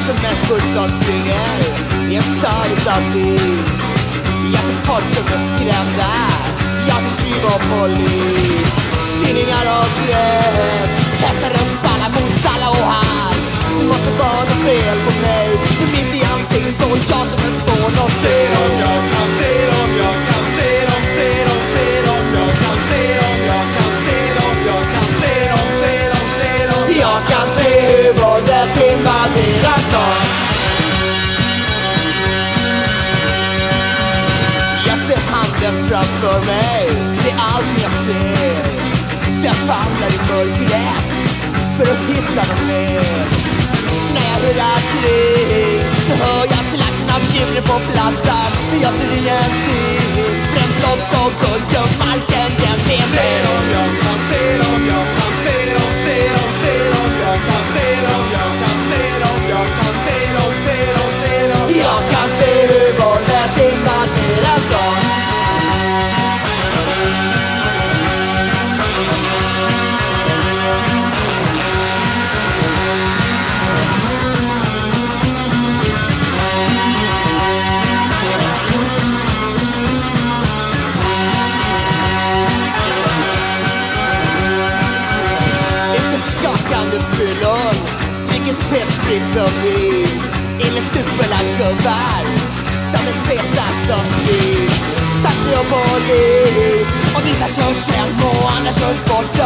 människor som springer i en stad utav vis. Jag ser folk som är skrämda, jag är tjuv och polis. Tidningar och press hettar upp alla mot alla och här. Det måste vara något fel på mig, för mitt i allting står jag som en fån och ser om jag kan se om jag kan se dem, se dem, se dem, jag kan se dem, jag kan se dem, jag kan se dem, se dem, se dem. Jag kan se hur ser framför mig, det är allt jag ser. Så jag famlar i mörkret för att hitta något mer. När jag hurrar kring så hör jag slakten av djuren på platsen. Men jag ser ingenting, Dricker som som in i stupela gubbar Som är feta som svin Taxi och polis Och vissa körs hem och andra körs bort.